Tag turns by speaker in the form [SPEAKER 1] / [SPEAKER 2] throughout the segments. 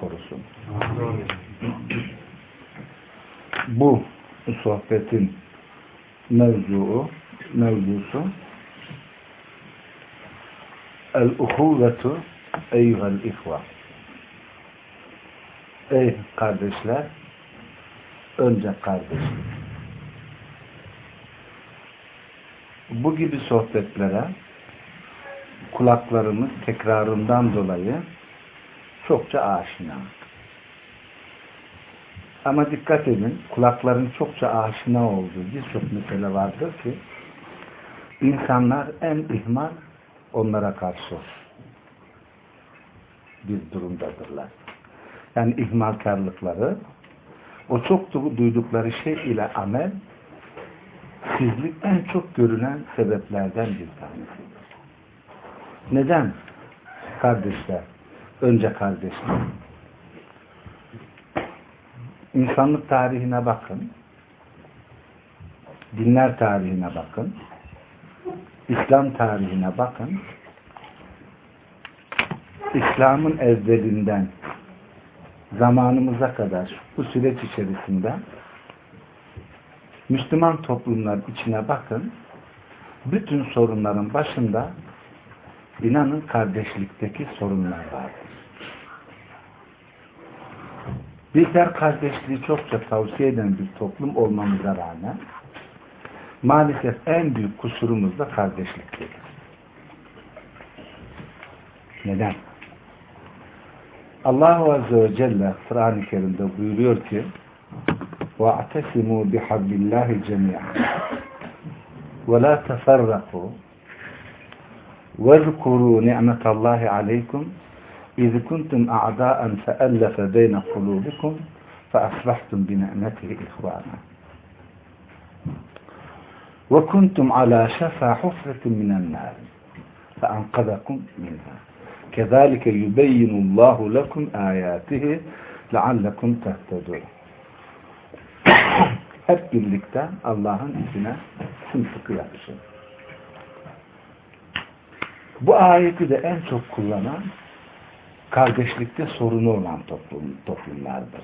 [SPEAKER 1] korusun. Bu sohbetin mevzuu, mevzusu El-uhuvvetu eyyuhel ihva Ey kardeşler önce kardeşlik. Bu gibi sohbetlere kulaklarımız tekrarından dolayı çokça aşina. Ama dikkat edin, kulakların çokça aşina olduğu birçok mesele vardır ki insanlar en ihmal onlara karşı bir durumdadırlar. Yani ihmalkarlıkları o çok duydukları şey ile amel sizlik en çok görülen sebeplerden bir tanesidir. Neden? Kardeşler. Önce kardeşler. İnsanlık tarihine bakın. Dinler tarihine bakın. İslam tarihine bakın. İslam'ın evvelinden zamanımıza kadar bu süreç içerisinde Müslüman toplumlar içine bakın. Bütün sorunların başında inanın kardeşlikteki sorunlar vardır. Bizler kardeşliği çokça tavsiye eden bir toplum olmamıza rağmen maalesef en büyük kusurumuz da kardeşliktir. Neden? Allahu Azze ve Celle Kur'an-ı Kerim'de buyuruyor ki وَاَعْتَسِمُوا بِحَبِّ اللّٰهِ جَمِيعًا وَلَا تَفَرَّقُوا وَاذْكُرُوا نِعْمَةَ اللّٰهِ عَلَيْكُمْ. اِذْ كُنْتُمْ اَعْدَاءً فَأَلَّفَ بَيْنَ قُلُوبِكُمْ فَأَصْبَحْتُمْ بِنِعْمَتِهِ إِخْوَانًا. وَكُنْتُمْ عَلَى شَفَى حُفْرَةٍ مِنَ النَّارِ فَأَنْقَذَكُمْ مِنْهَا. كَذَٰلِكَ يُبَيِّنُ اللّٰهُ لَكُمْ آيَاتِهِ لَعَلَّكُمْ تَهْتَدُونَ. Hep birlikte Allah'ın izine sımsıkı yapışın. Bu ayeti de en çok kullanan kardeşlikte sorunu olan toplum, toplumlardır.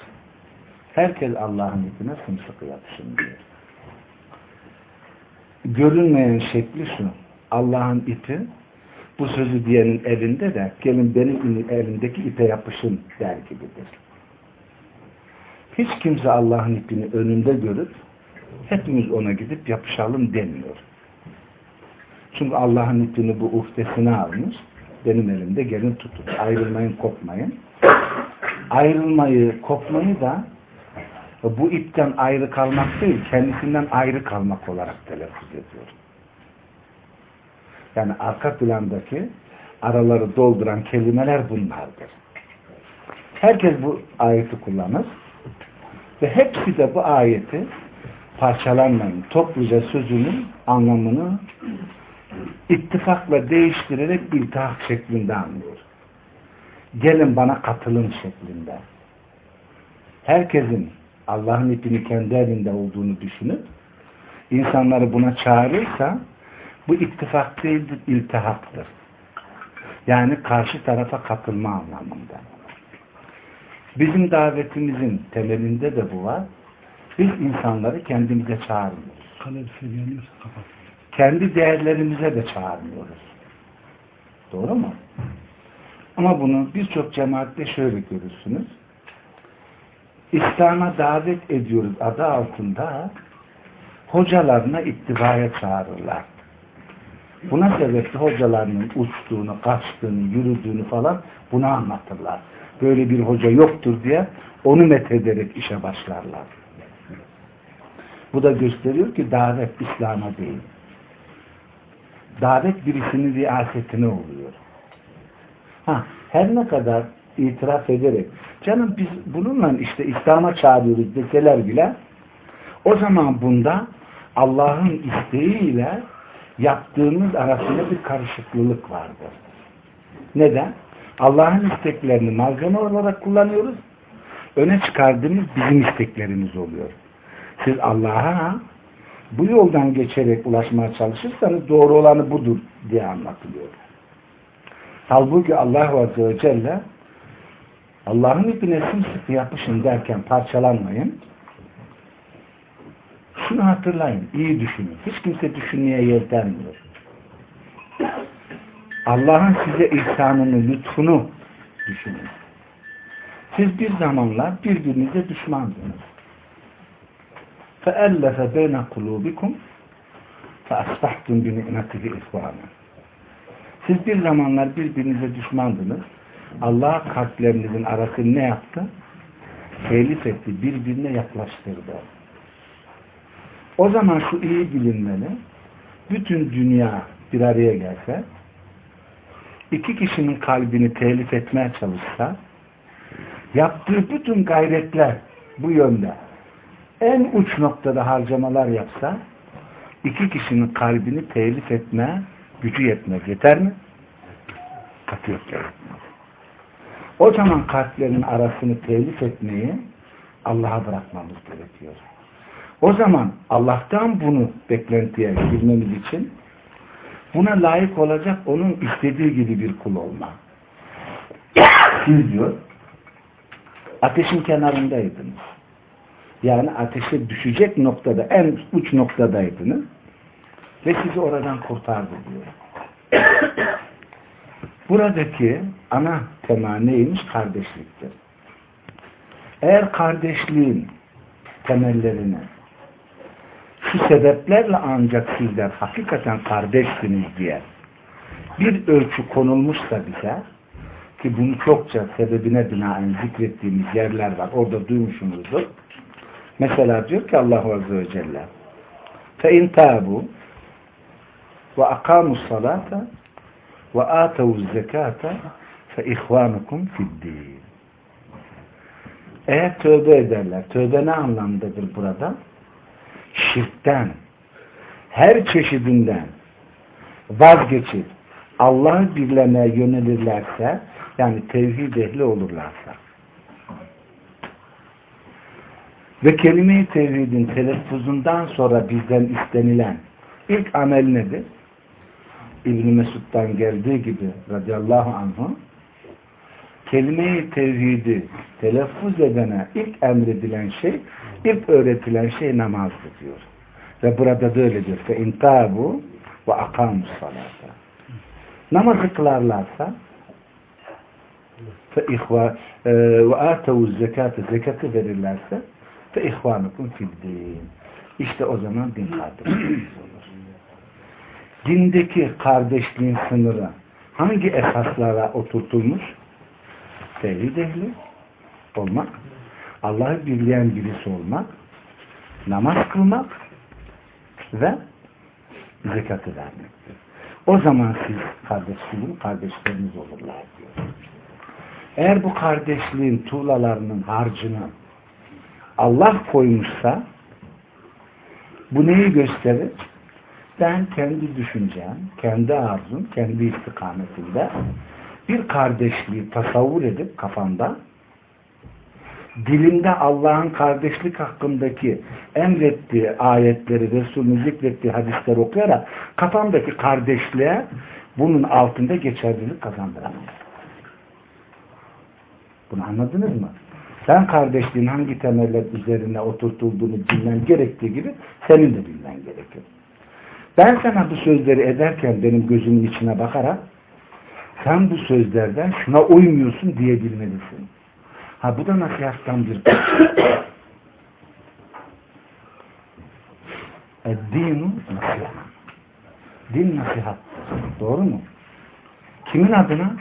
[SPEAKER 1] Herkes Allah'ın ipine sımsıkı yapışın diyor. Görünmeyen şekli şu. Allah'ın ipi bu sözü diyenin elinde de gelin benim elimdeki ipe yapışın der gibidir. Hiç kimse Allah'ın ipini önünde görüp hepimiz ona gidip yapışalım demiyor. Çünkü Allah'ın ipini bu uhdesine almış. Benim elimde gelin tutun. Ayrılmayın, kopmayın. Ayrılmayı, kopmayı da bu ipten ayrı kalmak değil, kendisinden ayrı kalmak olarak telaffuz ediyor. Yani arka plandaki araları dolduran kelimeler bunlardır. Herkes bu ayeti kullanır ve hepsi de bu ayeti parçalanmayın, topluca sözünün anlamını ittifakla değiştirerek iltihak şeklinde anlıyor. Gelin bana katılın şeklinde. Herkesin Allah'ın ipini kendi elinde olduğunu düşünüp insanları buna çağırırsa bu ittifak değildir, iltihaktır. Yani karşı tarafa katılma anlamında. Bizim davetimizin temelinde de bu var. Biz insanları kendimize çağırmıyoruz.
[SPEAKER 2] Kalorisi yanıyorsa kapat.
[SPEAKER 1] Kendi değerlerimize de çağırmıyoruz. Doğru mu? Ama bunu birçok cemaatte şöyle görürsünüz. İslam'a davet ediyoruz adı altında hocalarına ittibaya çağırırlar. Buna sebeple hocalarının uçtuğunu, kaçtığını, yürüdüğünü falan bunu anlatırlar. Böyle bir hoca yoktur diye onu methederek işe başlarlar. Bu da gösteriyor ki davet İslam'a değil. Davet birisinin riyasetine oluyor. Ha, her ne kadar itiraf ederek canım biz bununla işte İslam'a çağırıyoruz deseler bile o zaman bunda Allah'ın isteğiyle yaptığımız arasında bir karışıklılık vardır. Neden? Allah'ın isteklerini malzeme olarak kullanıyoruz. Öne çıkardığımız bizim isteklerimiz oluyor. Siz Allah'a bu yoldan geçerek ulaşmaya çalışırsanız doğru olanı budur diye anlatılıyor. Halbuki Allah Azze ve Celle Allah'ın ipine sımsıkı yapışın derken parçalanmayın. Şunu hatırlayın, iyi düşünün. Hiç kimse düşünmeye yer vermiyor. Allah'ın size ihsanını, lütfunu düşünün. Siz bir zamanlar birbirinize düşmandınız. فَأَلَّفَ بَيْنَ قُلُوبِكُمْ فَأَصْبَحْتُمْ بِنِعْمَتِهِ إِخْوَانًا Siz bir zamanlar birbirinize düşmandınız. Allah kalplerinizin arasını ne yaptı? Telif etti, birbirine yaklaştırdı. O zaman şu iyi bilinmeli, bütün dünya bir araya gelse, iki kişinin kalbini telif etmeye çalışsa, yaptığı bütün gayretler bu yönde en uç noktada harcamalar yapsa, iki kişinin kalbini telif etme gücü yetmez. Yeter mi? Katı yok O zaman kalplerin arasını telif etmeyi Allah'a bırakmamız gerekiyor. O zaman Allah'tan bunu beklentiye girmemiz için buna layık olacak onun istediği gibi bir kul olma. Siz diyor ateşin kenarındaydınız. Yani ateşe düşecek noktada en uç noktadaydınız ve sizi oradan kurtardı diyor. Buradaki ana tema neymiş? Kardeşliktir. Eğer kardeşliğin temellerini şu sebeplerle ancak sizler hakikaten kardeşsiniz diye bir ölçü konulmuşsa bize ki bunu çokça sebebine binaen zikrettiğimiz yerler var. Orada duymuşsunuzdur. Mesela diyor ki Allah Azze ve Celle فَاِنْ تَابُوا وَاَقَامُوا الصَّلَاةَ وَآتَوُوا الزَّكَاةَ فَاِخْوَانُكُمْ فِي الدِّينِ Eğer tövbe ederler, tövbe ne anlamdadır burada? şirkten, her çeşidinden vazgeçip Allah'ı birlemeye yönelirlerse, yani tevhid ehli olurlarsa ve kelime-i tevhidin telaffuzundan sonra bizden istenilen ilk amel nedir? İbn Mesud'dan geldiği gibi radıyallahu anh'ın kelime-i tevhidi telaffuz edene ilk emredilen şey, ilk öğretilen şey namazdır diyor. Ve burada da öyle diyor. İntabu ve akamus salata. Namazı kılarlarsa ve atavuz zekatı zekatı verirlerse fe ihvanukum fiddin. İşte o zaman din kardeşliğiniz olur. Dindeki kardeşliğin sınırı hangi esaslara oturtulmuş? tevhid ehli olmak, Allah'ı birleyen birisi olmak, namaz kılmak ve zekatı vermektir. O zaman siz kardeşliğin kardeşleriniz olurlar diyor. Eğer bu kardeşliğin tuğlalarının harcını Allah koymuşsa bu neyi gösterir? Ben kendi düşüncem, kendi arzum, kendi istikametinde bir kardeşliği tasavvur edip kafamda dilimde Allah'ın kardeşlik hakkındaki emrettiği ayetleri, Resul'ün zikrettiği hadisleri okuyarak kafamdaki kardeşliğe bunun altında geçerlilik kazandıramam. Bunu anladınız mı? Sen kardeşliğin hangi temeller üzerine oturtulduğunu bilmen gerektiği gibi senin de bilmen gerekir. Ben sana bu sözleri ederken benim gözümün içine bakarak sen bu sözlerden şuna uymuyorsun diyebilmelisin. Ha bu da nasihattan bir Eddinu nasihat. Din nasihat. Doğru mu? Kimin adına?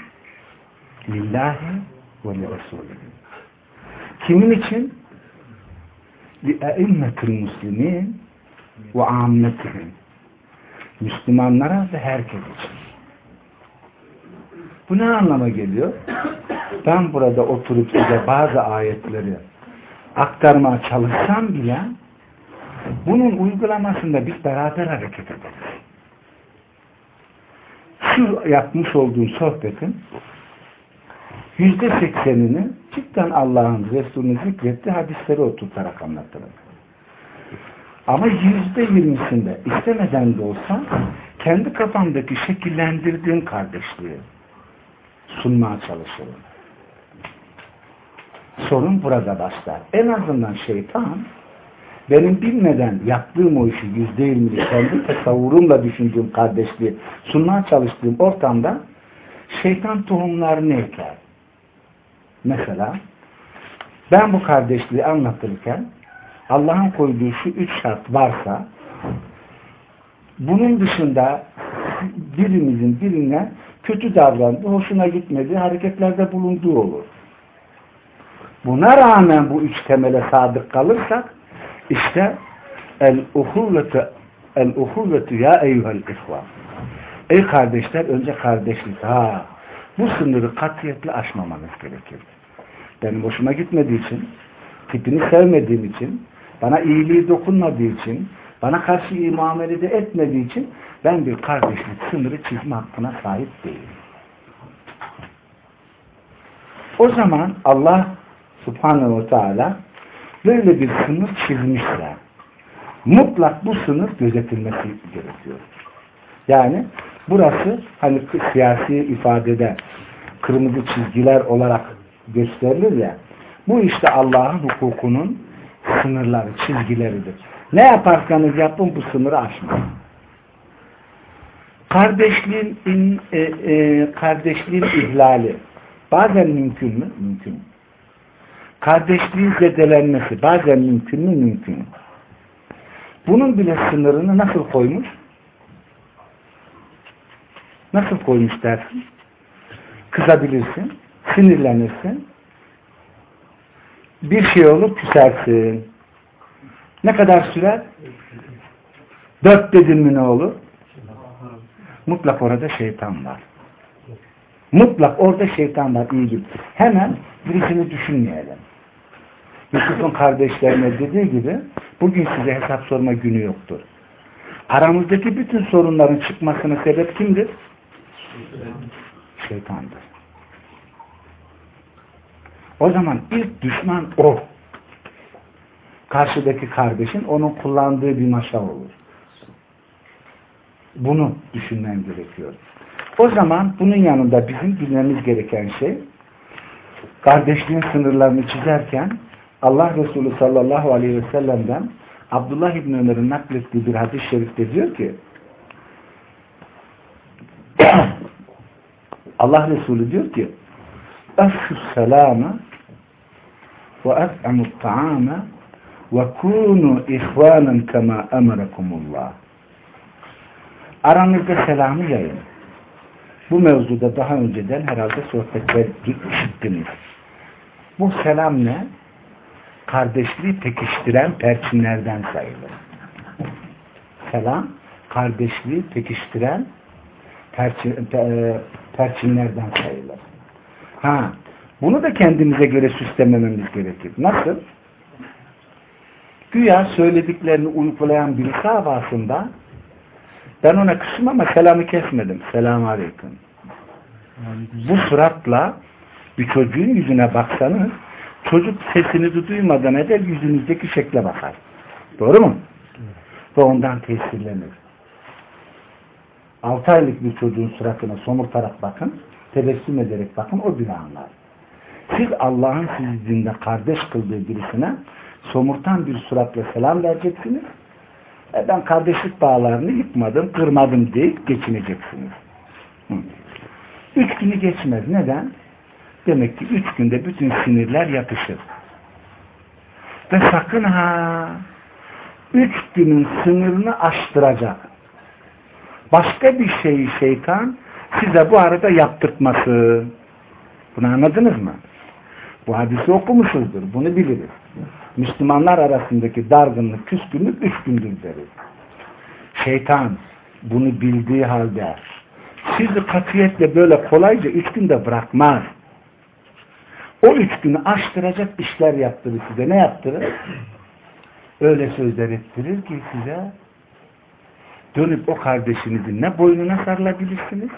[SPEAKER 1] Lillahi ve li Resulü. Kimin için? Muslimin ve ammetihim. Müslümanlara ve herkes için. Bu ne anlama geliyor? Ben burada oturup size bazı ayetleri aktarmaya çalışsam bile bunun uygulamasında biz beraber hareket ederiz. Şu yapmış olduğum sohbetin yüzde seksenini cidden Allah'ın Resulü'nü zikretti hadisleri oturtarak anlatırım. Ama yüzde yirmisinde istemeden de olsa kendi kafamdaki şekillendirdiğim kardeşliği sunmaya çalışırım. Sorun burada başlar. En azından şeytan benim bilmeden yaptığım o işi yüzde yirmili kendi tasavvurumla düşündüğüm kardeşliği sunmaya çalıştığım ortamda şeytan tohumlarını eker. Mesela ben bu kardeşliği anlatırken Allah'ın koyduğu şu üç şart varsa bunun dışında birimizin birine kötü davrandığı, hoşuna gitmediği hareketlerde bulunduğu olur. Buna rağmen bu üç temele sadık kalırsak işte el-uhuvvetu el-uhuvvetu ya eyyuhel ihvan Ey kardeşler önce kardeşlik. Ha, bu sınırı katiyetle aşmamanız gerekir. Benim hoşuma gitmediği için, tipini sevmediğim için, bana iyiliği dokunmadığı için, bana karşı iyi muamelede etmediği için ben bir kardeşlik sınırı çizme hakkına sahip değilim. O zaman Allah subhanehu ve teala böyle bir sınır çizmişse mutlak bu sınır gözetilmesi gerekiyor. Yani burası hani siyasi ifadede kırmızı çizgiler olarak gösterilir ya bu işte Allah'ın hukukunun sınırları, çizgileridir. Ne yaparsanız yapın bu sınırı aşmayın. Kardeşliğin in, e, e, kardeşliğin ihlali bazen mümkün mü? Mümkün. Kardeşliğin zedelenmesi bazen mümkün mü? Mümkün. Bunun bile sınırını nasıl koymuş? Nasıl koymuş dersin? Kızabilirsin, sinirlenirsin, bir şey olur küsersin. Ne kadar sürer? Dört dedin mi ne olur? Mutlak orada şeytan var. Mutlak orada şeytan var iyi gibi. Hemen birisini düşünmeyelim. Yusuf'un kardeşlerine dediği gibi bugün size hesap sorma günü yoktur. Aramızdaki bütün sorunların çıkmasına sebep kimdir? Şeytandır. O zaman ilk düşman o. Karşıdaki kardeşin onun kullandığı bir maşa olur. Bunu düşünmen gerekiyor. O zaman bunun yanında bizim bilmemiz gereken şey kardeşliğin sınırlarını çizerken Allah Resulü sallallahu aleyhi ve sellem'den Abdullah İbni Ömer'in naklettiği bir hadis-i şerifte diyor ki Allah Resulü diyor ki Efşü selâme ve ef'amut ta'ame ve kûnû ihvânen kemâ emrekumullah Aranızda selamı yayın. Bu mevzuda daha önceden herhalde sohbetler işittiniz. Bu selam ne? Kardeşliği pekiştiren perçinlerden sayılır. Selam, kardeşliği pekiştiren perçin, e, perçinlerden sayılır. Ha, bunu da kendimize göre süslemememiz gerekir. Nasıl? Güya söylediklerini uygulayan birisi havasında ben ona kısım ama selamı kesmedim. Selamun Aleyküm. Bu suratla bir çocuğun yüzüne baksanız çocuk sesinizi duymadan eder yüzünüzdeki şekle bakar. Doğru mu? Ve ondan tesirlenir. 6 aylık bir çocuğun suratına somurtarak bakın, tebessüm ederek bakın, o anlar. Siz Allah'ın sizi kardeş kıldığı birisine somurtan bir suratla selam vereceksiniz. E ben kardeşlik bağlarını yıkmadım, kırmadım deyip geçineceksiniz. Hı. Üç günü geçmez. Neden? Demek ki üç günde bütün sinirler yapışır. Ve sakın ha üç günün sınırını aştıracak. Başka bir şeyi şeytan size bu arada yaptırtması. Bunu anladınız mı? Bu hadisi okumuşuzdur. Bunu biliriz. Müslümanlar arasındaki dargınlık, küskünlük üç gündür deriz. Şeytan bunu bildiği halde sizi katiyetle böyle kolayca üç günde bırakmaz. O üç günü aştıracak işler yaptırır size. Ne yaptırır? Öyle sözler ettirir ki size dönüp o kardeşinizin ne boynuna sarılabilirsiniz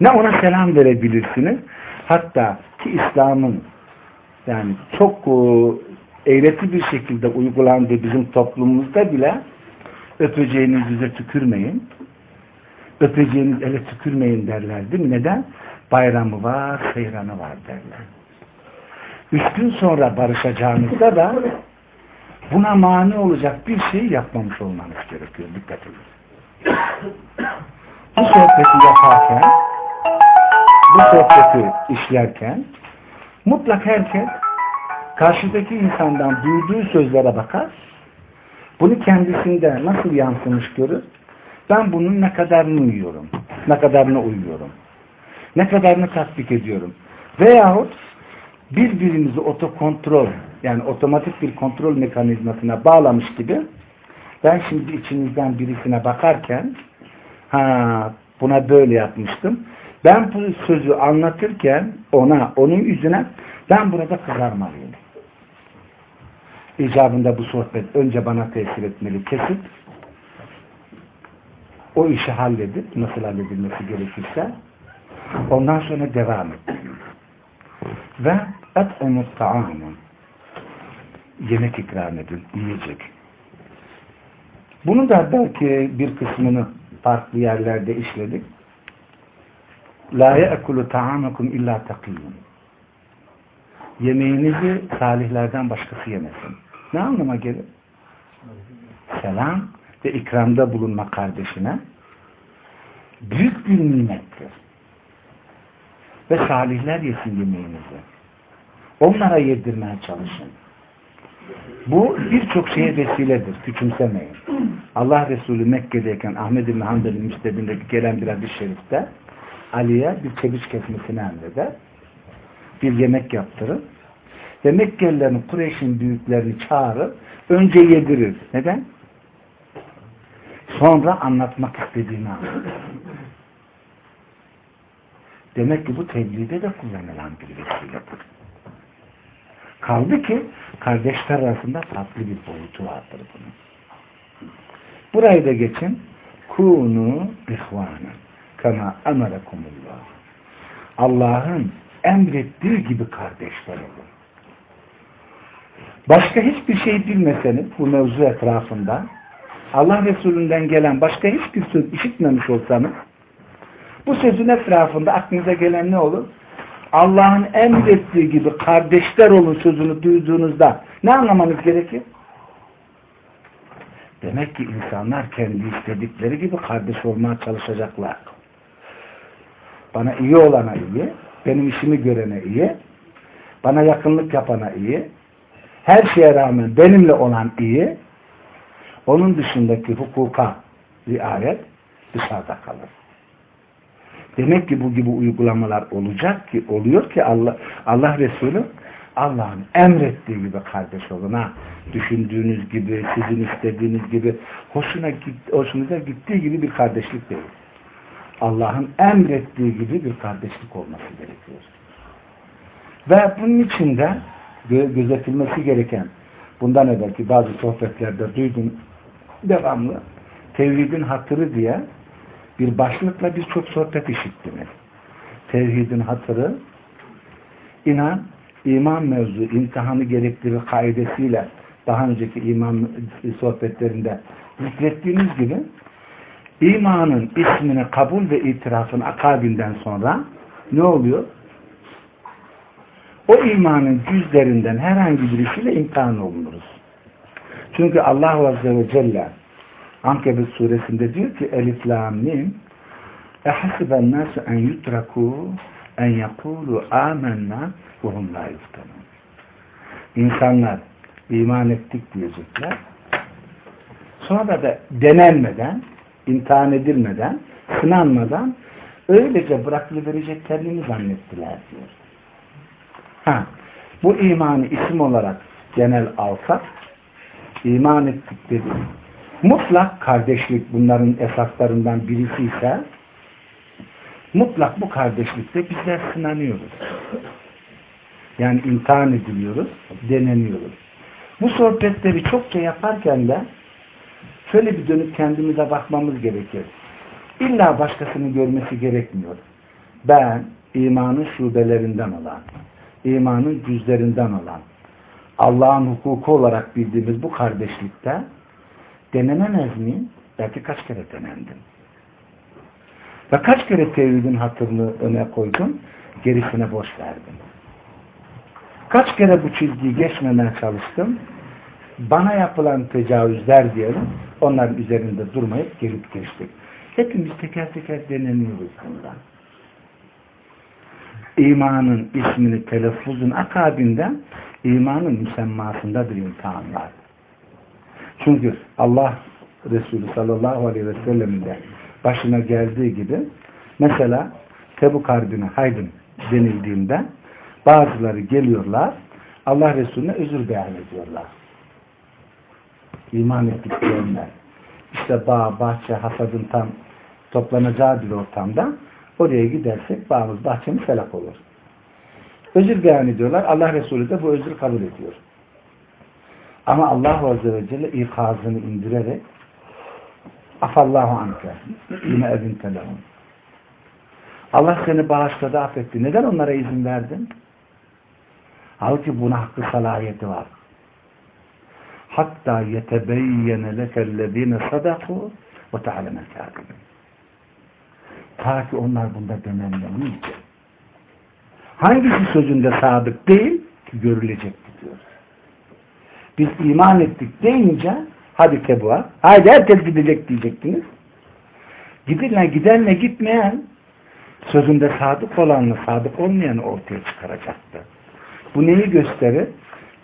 [SPEAKER 1] ne ona selam verebilirsiniz. Hatta ki İslam'ın yani çok e, eğreti bir şekilde uygulandığı bizim toplumumuzda bile öpeceğiniz yüze tükürmeyin. Öpeceğiniz ele tükürmeyin derler değil mi? Neden? Bayramı var, seyranı var derler. Üç gün sonra barışacağınızda da buna mani olacak bir şey yapmamış olmanız gerekiyor. Dikkat edin. Bu sohbeti yaparken bu sohbeti işlerken mutlak herkes karşıdaki insandan duyduğu sözlere bakar. Bunu kendisinde nasıl yansımış görür. Ben bunun ne kadarını uyuyorum. Ne kadarını uyuyorum. Ne kadarını tatbik ediyorum. Veyahut birbirimizi otokontrol yani otomatik bir kontrol mekanizmasına bağlamış gibi ben şimdi içinizden birisine bakarken ha buna böyle yapmıştım. Ben bu sözü anlatırken ona, onun yüzüne ben burada kızarmalıyım. İcabında bu sohbet önce bana tesir etmeli kesip o işi halledip nasıl halledilmesi gerekirse ondan sonra devam et. Ve et'emut ta'amun yemek ikram edin, yiyecek. Bunu da belki bir kısmını farklı yerlerde işledik. La ye'ekulu ta'amakum illa takiyyun. Yemeğinizi salihlerden başkası yemesin. Ne anlama gelir? Selam ve ikramda bulunma kardeşine büyük bir nimettir. Ve salihler yesin yemeğinizi. Onlara yedirmeye çalışın. Bu birçok şeye vesiledir. Küçümsemeyin. Allah Resulü Mekke'deyken Ahmed İbni Hanbel'in müstebindeki gelen bir hadis şerifte Ali'ye bir çebiç kesmesini emreder. Bir yemek yaptırır. Ve Mekkelilerin Kureyş'in büyüklerini çağırır. Önce yedirir. Neden? Sonra anlatmak istediğini anlatır. Demek ki bu tebliğde de kullanılan bir vesiledir. Kaldı ki kardeşler arasında farklı bir boyutu vardır bunun. Burayı da geçin. Kunu ihvanı. Kama emelekumullah. Allah'ın emrettiği gibi kardeşler olun. Başka hiçbir şey bilmeseniz bu mevzu etrafında Allah Resulü'nden gelen başka hiçbir söz işitmemiş olsanız bu sözün etrafında aklınıza gelen ne olur? Allah'ın emrettiği gibi kardeşler olun sözünü duyduğunuzda ne anlamanız gerekir? Demek ki insanlar kendi istedikleri gibi kardeş olmaya çalışacaklar. Bana iyi olana iyi, benim işimi görene iyi, bana yakınlık yapana iyi, her şeye rağmen benimle olan iyi, onun dışındaki hukuka riayet dışarıda kalır. Demek ki bu gibi uygulamalar olacak ki, oluyor ki Allah Allah Resulü Allah'ın emrettiği gibi kardeş olun ha. Düşündüğünüz gibi, sizin istediğiniz gibi, hoşuna hoşunuza gittiği gibi bir kardeşlik değil. Allah'ın emrettiği gibi bir kardeşlik olması gerekiyor. Ve bunun içinde gö gözetilmesi gereken bundan evvelki bazı sohbetlerde duydum devamlı tevhidin hatırı diye bir başlıkla birçok sohbet işittiniz. Tevhidin hatırı inan iman mevzu imtihanı gerektirir kaidesiyle daha önceki iman sohbetlerinde zikrettiğimiz gibi imanın ismini kabul ve itirafın akabinden sonra ne oluyor? O imanın cüzlerinden herhangi birisiyle imtihan olunuruz. Çünkü Allah Azze ve Celle Ankebut suresinde diyor ki Elif Lam Mim Ehasiben nasu en yutraku en yekulu amenna ve hum la. İnsanlar iman ettik diyecekler. Sonra da denenmeden, imtihan edilmeden, sınanmadan öylece bırakılıvereceklerini zannettiler diyor. Ha, bu imanı isim olarak genel alsak, iman ettik dedi. Mutlak kardeşlik bunların esaslarından birisi ise mutlak bu kardeşlikte bizler sınanıyoruz. Yani imtihan ediliyoruz, deneniyoruz. Bu sohbetleri çokça yaparken de şöyle bir dönüp kendimize bakmamız gerekir. İlla başkasını görmesi gerekmiyor. Ben imanın şubelerinden olan, imanın cüzlerinden olan, Allah'ın hukuku olarak bildiğimiz bu kardeşlikte denenemez miyim? Belki kaç kere denendim. Ve kaç kere tevhidin hatırını öne koydum, gerisine boş verdim. Kaç kere bu çizgiyi geçmemeye çalıştım, bana yapılan tecavüzler diyelim, onların üzerinde durmayıp gelip geçtik. Hepimiz teker teker deneniyoruz bundan. İmanın ismini telaffuzun akabinden imanın müsemmasındadır imtihanlar. Çünkü Allah Resulü sallallahu aleyhi ve sellemin de başına geldiği gibi mesela Tebuk Harbi'ne haydın denildiğinde bazıları geliyorlar Allah Resulüne özür beyan ediyorlar. İman ettik diyenler. İşte bağ, bahçe, hasadın tam toplanacağı bir ortamda oraya gidersek bağımız, bahçemiz felak olur. Özür beyan ediyorlar. Allah Resulü de bu özür kabul ediyor. Ama Allah Azze ve Celle ikazını indirerek afallahu anke yine evin telefon. Allah seni bağışladı, affetti. Neden onlara izin verdin? Halbuki buna hakkı salahiyeti var. Hatta yetebeyyene lekellezine sadaku ve te'alemel kâdibin. Ta ki onlar bunda denenlemeyecek. Hangisi sözünde sadık değil ki görülecek diyor. Biz iman ettik deyince hadi tebuğa, hadi herkes gidecek diyecektiniz. Gidenle gidenle gitmeyen sözünde sadık olanla sadık olmayanı ortaya çıkaracaktı. Bu neyi gösterir?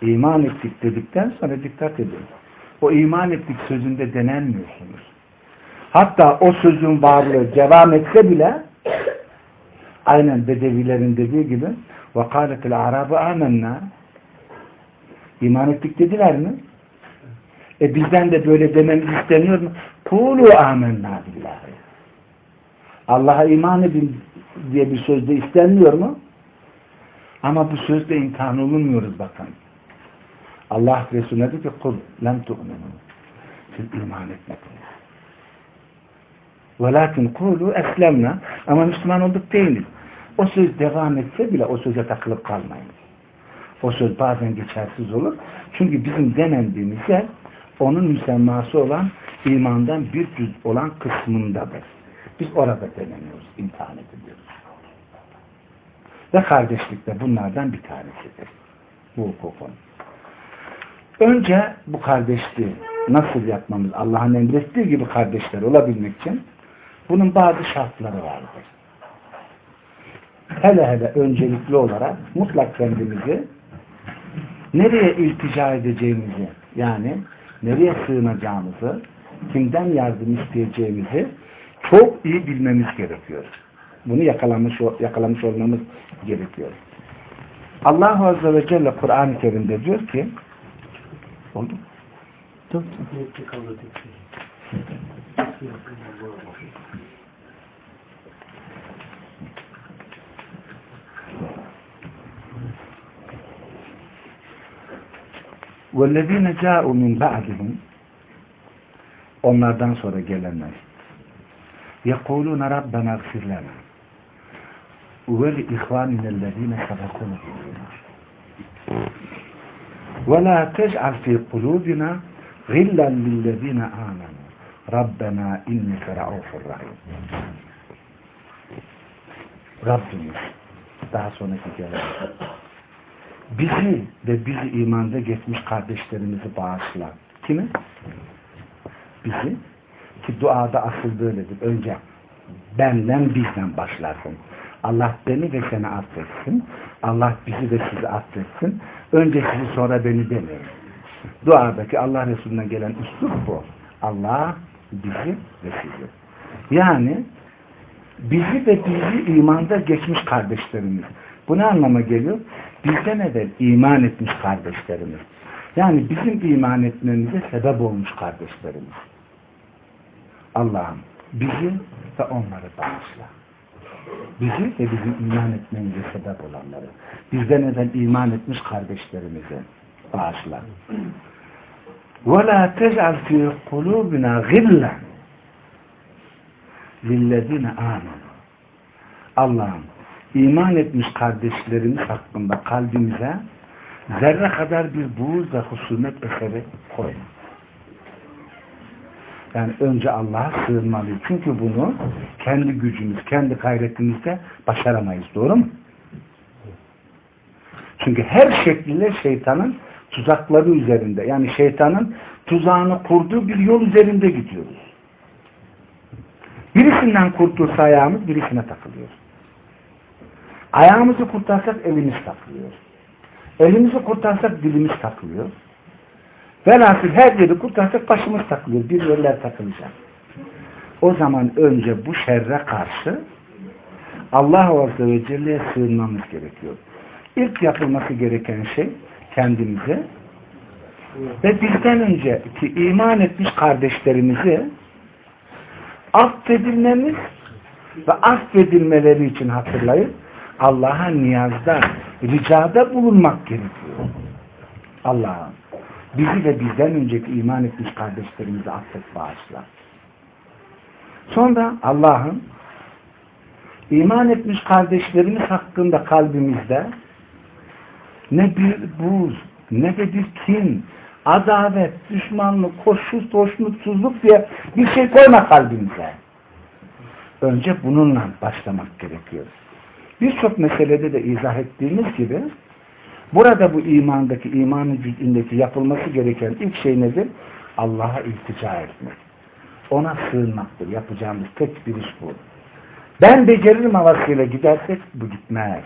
[SPEAKER 1] İman ettik dedikten sonra dikkat edin. O iman ettik sözünde denenmiyorsunuz. Hatta o sözün varlığı devam etse bile aynen Bedevilerin dediği gibi وَقَالَتِ الْعَرَابُ آمَنَّا İman ettik dediler mi? E bizden de böyle dememiz isteniyor mu? Kulu amenna billahi. Allah'a iman edin diye bir sözde istenmiyor mu? Ama bu sözde imtihan olunmuyoruz bakın. Allah Resulüne dedi ki kul lem tu'minu. Siz iman etmediniz. Velakin kulu eslemna ama Müslüman olduk değiliz. O söz devam etse bile o söze takılıp kalmayın. O söz bazen geçersiz olur. Çünkü bizim denendiğimiz yer onun müsemması olan imandan bir cüz olan kısmındadır. Biz orada deneniyoruz, imtihan ediliyoruz. Ve kardeşlik de bunlardan bir tanesidir. Bu hukukun. Önce bu kardeşliği nasıl yapmamız, Allah'ın emrettiği gibi kardeşler olabilmek için bunun bazı şartları vardır. Hele hele öncelikli olarak mutlak kendimizi nereye iltica edeceğimizi yani nereye sığınacağımızı kimden yardım isteyeceğimizi çok iyi bilmemiz gerekiyor. Bunu yakalamış, yakalamış olmamız gerekiyor. Allah Azze ve Celle Kur'an-ı Kerim'de diyor ki oldu. وَالَّذ۪ينَ جَاءُوا مِنْ بَعْدِهِمْ Onlardan sonra gelenler يَقُولُونَ رَبَّنَا اغْفِرْ لَنَا وَلِإِخْوَانِنَا الَّذ۪ينَ سَبَقُونَ وَلَا تَجْعَلْ فِي قُلُوبِنَا غِلًّا لِلَّذ۪ينَ آمَنُوا رَبَّنَا اِنِّكَ رَعُوفُ الرَّحِيمُ Rabbimiz daha sonraki gelenler bizi ve bizi imanda geçmiş kardeşlerimizi bağışla. Kimi? Bizi. Ki duada asıl böyledir. Önce benden bizden başlarsın. Allah beni ve seni affetsin. Allah bizi ve sizi affetsin. Önce sizi sonra beni demeyin. Duadaki Allah Resulü'ne gelen üslup bu. Allah bizi ve sizi. Yani bizi ve bizi imanda geçmiş kardeşlerimiz. Bu ne anlama geliyor? Bizden evvel iman etmiş kardeşlerimiz. Yani bizim iman etmemize sebep olmuş kardeşlerimiz. Allah'ım bizi ve onları bağışla. Bizi ve bizim iman etmemize sebep olanları. Bizden evvel iman etmiş kardeşlerimizi bağışla. وَلَا تَجْعَلْ فِي قُلُوبِنَا غِلًّا لِلَّذِينَ آمَنُوا Allah'ım iman etmiş kardeşlerimiz hakkında kalbimize zerre kadar bir buğuz ve husumet eseri koyma. Yani önce Allah'a sığınmalıyız. Çünkü bunu kendi gücümüz, kendi gayretimizle başaramayız. Doğru mu? Çünkü her şekliyle şeytanın tuzakları üzerinde. Yani şeytanın tuzağını kurduğu bir yol üzerinde gidiyoruz. Birisinden kurtulsa ayağımız birisine takılıyor. Ayağımızı kurtarsak elimiz takılıyor. Elimizi kurtarsak dilimiz takılıyor. Velhasıl her yeri kurtarsak başımız takılıyor. Bir yerler takılacak. O zaman önce bu şerre karşı Allah Azze ve Celle'ye sığınmamız gerekiyor. İlk yapılması gereken şey kendimize ve bizden önceki iman etmiş kardeşlerimizi affedilmemiz ve affedilmeleri için hatırlayıp Allah'a niyazda, ricada bulunmak gerekiyor. Allah'ım bizi ve bizden önceki iman etmiş kardeşlerimizi affet bağışla. Sonra Allah'ın iman etmiş kardeşlerimiz hakkında kalbimizde ne bir buz, ne de bir kin, adavet, düşmanlık, koşu, hoşnutsuzluk diye bir şey koyma kalbimize. Önce bununla başlamak gerekiyor. Birçok meselede de izah ettiğimiz gibi burada bu imandaki, imanın cüz'ündeki yapılması gereken ilk şey nedir? Allah'a iltica etmek. Ona sığınmaktır. Yapacağımız tek bir iş bu. Ben beceririm havasıyla gidersek bu gitmez.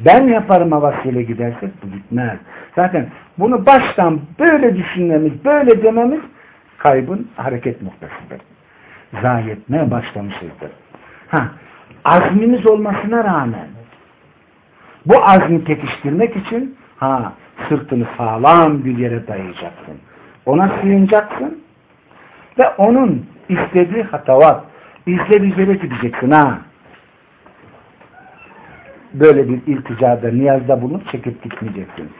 [SPEAKER 1] Ben yaparım havasıyla gidersek bu gitmez. Zaten bunu baştan böyle düşünmemiz, böyle dememiz kaybın hareket noktasıdır. Zayi etmeye başlamışızdır. Ha, azmimiz olmasına rağmen bu azmi pekiştirmek için ha sırtını sağlam bir yere dayayacaksın. Ona sığınacaksın ve onun istediği hatavat, izler üzere gideceksin ha. Böyle bir ilticada, niyazda bulunup çekip gitmeyeceksin.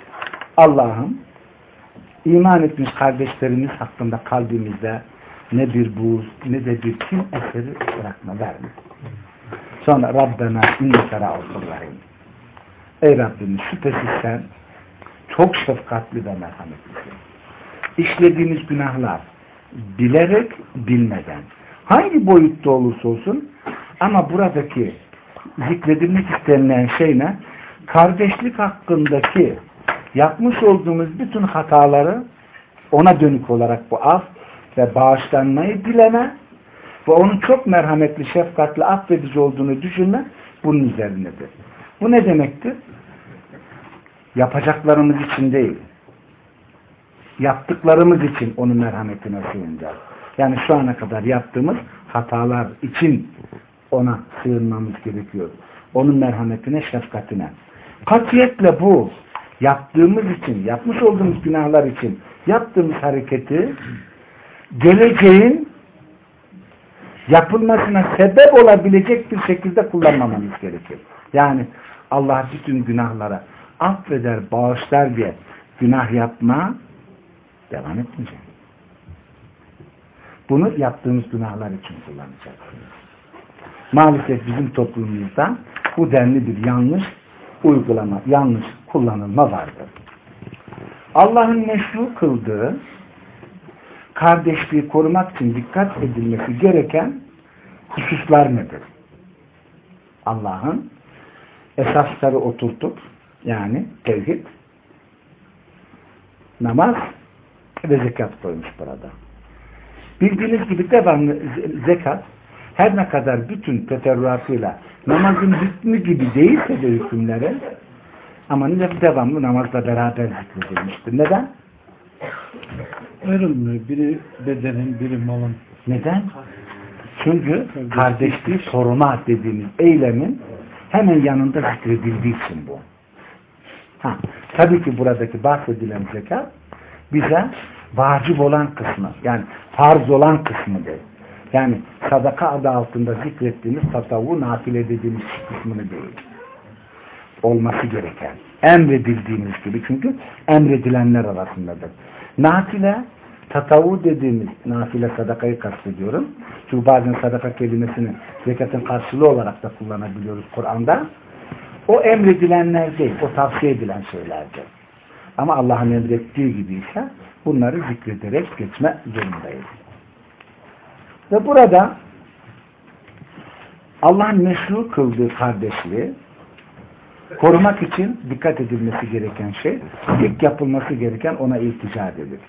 [SPEAKER 1] Allah'ım iman etmiş kardeşlerimiz hakkında kalbimizde ne bir buz ne de bir kim eseri bırakma verme. Sonra Rabbena inneke ra'ufur rahim. Ey Rabbimiz şüphesiz sen çok şefkatli ve merhametlisin. İşlediğimiz günahlar bilerek bilmeden hangi boyutta olursa olsun ama buradaki zikredilmek istenilen şey ne? Kardeşlik hakkındaki yapmış olduğumuz bütün hataları ona dönük olarak bu af ve bağışlanmayı dileme ve onun çok merhametli, şefkatli, affedici olduğunu düşünme bunun üzerindedir. Bu ne demektir? Yapacaklarımız için değil. Yaptıklarımız için onun merhametine sığınacağız. Yani şu ana kadar yaptığımız hatalar için ona sığınmamız gerekiyor. Onun merhametine, şefkatine. Katiyetle bu yaptığımız için, yapmış olduğumuz günahlar için yaptığımız hareketi geleceğin yapılmasına sebep olabilecek bir şekilde kullanmamamız gerekir. Yani Allah bütün günahlara affeder, bağışlar diye günah yapma devam etmeyecek. Bunu yaptığımız günahlar için kullanacaksınız. Maalesef bizim toplumumuzda bu denli bir yanlış uygulama, yanlış kullanılma vardır. Allah'ın meşru kıldığı kardeşliği korumak için dikkat edilmesi gereken hususlar nedir? Allah'ın esasları oturtup yani tevhid, namaz ve zekat koymuş burada. Bildiğiniz gibi devamlı zekat her ne kadar bütün teferruatıyla namazın hükmü gibi değilse de hükümleri ama devamlı namazla beraber zikredilmiştir. Neden?
[SPEAKER 2] Ayrılmıyor. Biri bedenin, biri malın.
[SPEAKER 1] Neden? Çünkü kardeşliği soruma dediğimiz eylemin hemen yanında zikredildiği için bu. Ha, tabii ki buradaki bahsedilen zekat bize vacip olan kısmı yani farz olan kısmı değil. Yani sadaka adı altında zikrettiğimiz tasavvu nafile dediğimiz kısmını değil. Olması gereken. Emredildiğimiz gibi. Çünkü emredilenler arasındadır. Nafile tatavu dediğimiz nafile sadakayı kastediyorum. Çünkü bazen sadaka kelimesini zekatın karşılığı olarak da kullanabiliyoruz Kur'an'da. O emredilenler değil, o tavsiye edilen şeylerdir. Ama Allah'ın emrettiği gibi ise bunları zikrederek geçme zorundayız. Ve burada Allah'ın meşru kıldığı kardeşliği korumak için dikkat edilmesi gereken şey, ilk yapılması gereken ona iltica edilir.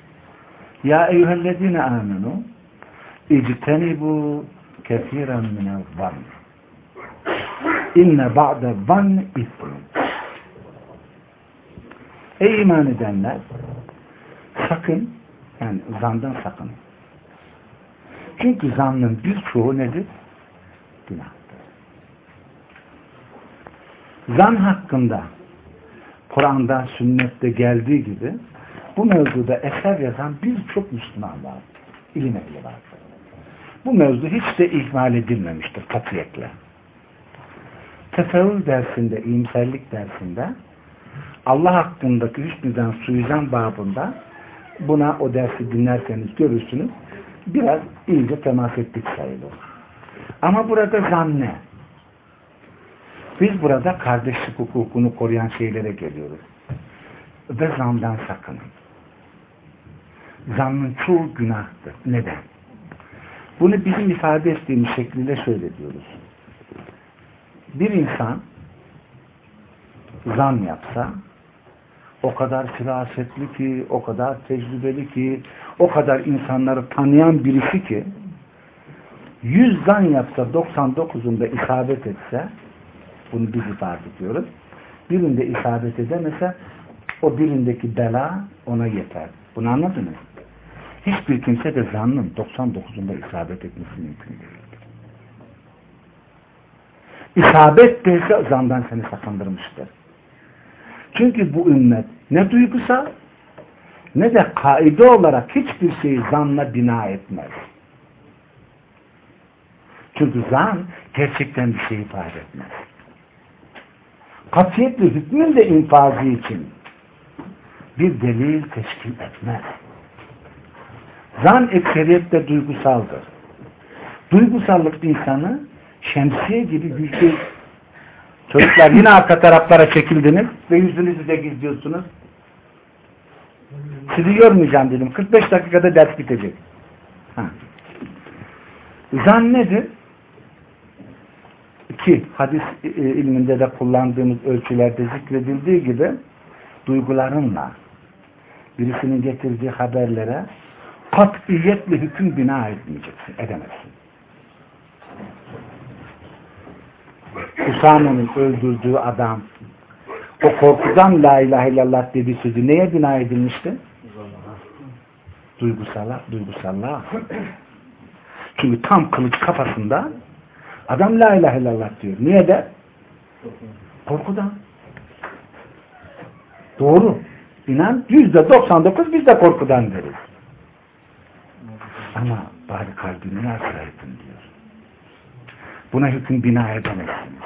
[SPEAKER 1] Ya eyyühellezine amenu ictenibu kesiren minel zann inne ba'de zann ismin Ey iman edenler sakın yani zandan sakın. Çünkü zannın birçoğu nedir? Günahtır. Zan hakkında Kur'an'da, sünnette geldiği gibi bu mevzuda eser yazan birçok Müslüman var. İlim ehli var. Bu mevzu hiç de ihmal edilmemiştir katiyetle. Tefeül dersinde, iyimserlik dersinde Allah hakkındaki hüsnüden suizan babında buna o dersi dinlerseniz görürsünüz biraz iyice temas ettik sayılır. Ama burada zanne. Biz burada kardeşlik hukukunu koruyan şeylere geliyoruz. Ve zandan sakının. Zannın çoğu günahtır. Neden? Bunu bizim ifade ettiğimiz şekliyle şöyle diyoruz. Bir insan zan yapsa o kadar firasetli ki, o kadar tecrübeli ki, o kadar insanları tanıyan birisi ki yüz zan yapsa 99'unda isabet etse bunu biz ifade ediyoruz. Birinde isabet edemese o birindeki bela ona yeter. Bunu anladınız? Hiçbir kimse de zannın 99'unda isabet etmesi mümkün değildir. İsabet değilse zandan seni sakındırmıştır. Çünkü bu ümmet ne duygusal ne de kaide olarak hiçbir şeyi zanla bina etmez. Çünkü zan gerçekten bir şey ifade etmez. Katiyetli hükmün de infazı için bir delil teşkil etmez. Zan ekseriyette duygusaldır. Duygusallık insanı şemsiye gibi bir şey Çocuklar yine arka taraflara çekildiniz ve yüzünüzü de gizliyorsunuz. Sizi yormayacağım dedim. 45 dakikada ders bitecek. Ha. Zan nedir? Ki hadis ilminde de kullandığımız ölçülerde zikredildiği gibi duygularınla birisinin getirdiği haberlere katiyetle hüküm bina etmeyeceksin, edemezsin. Usame'nin öldürdüğü adam o korkudan la ilahe illallah dediği sözü neye bina edilmişti? Duygusala, duygusallığa. Çünkü tam kılıç kafasında adam la ilahe illallah diyor. Niye de? Korkudan. Doğru. İnan yüzde 99 biz de korkudan deriz. Ama bari kalbini yarsaydın diyor. Buna hüküm bina edemezsiniz.